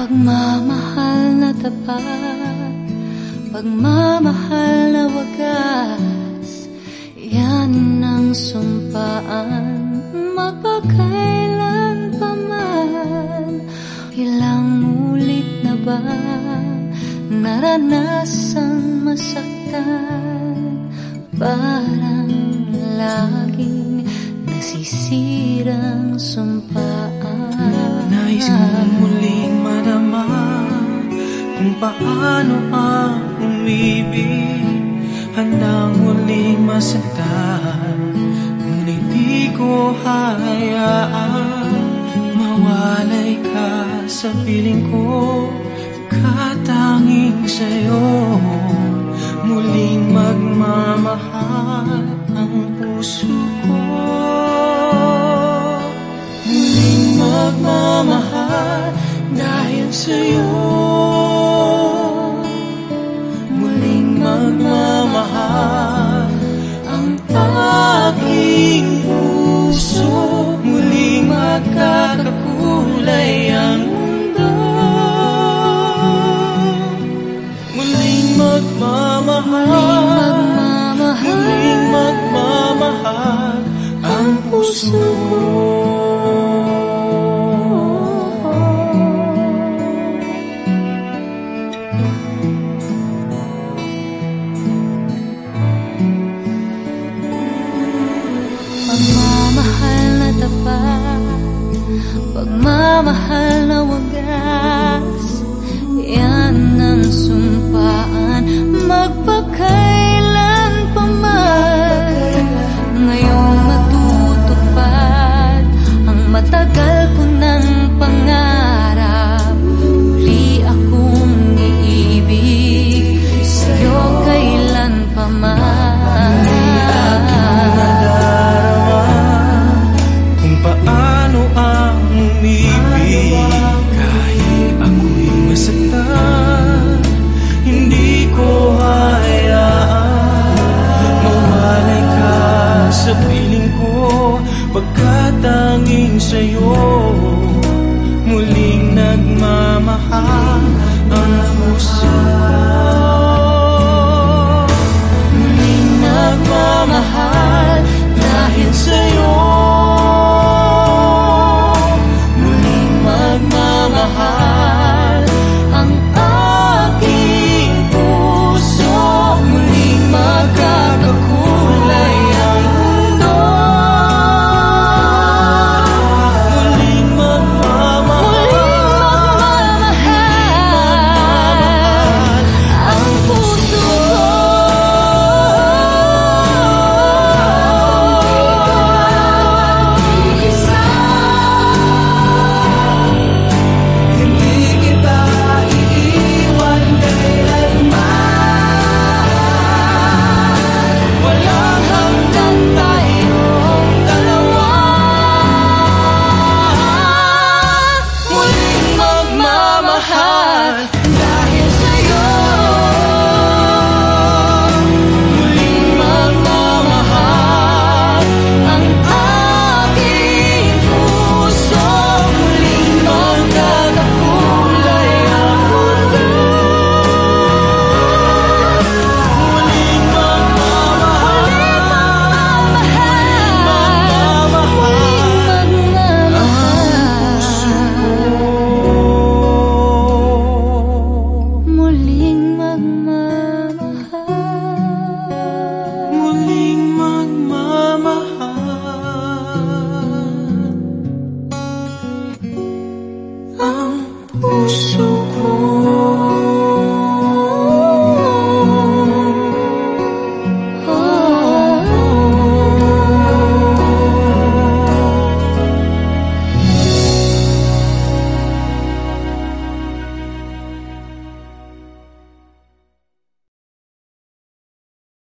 Pagmamahal na tapat Pagmamahal Ilang ulit na ba Naranasang masaktan? Parang laging nasisirang sumpaan. Nais kong muling madama Kung paano ang umibig. Handang muling masaktan Ngunit di ko hayaan ka sa piling ko Katanging sa'yo. Muling magmamahal ang puso ko. Muling magmamahal dahil sa'yo. Muling magmamahal ang tanging puso. Muling magkakakuha the young. Yamaha Senhor. Oh.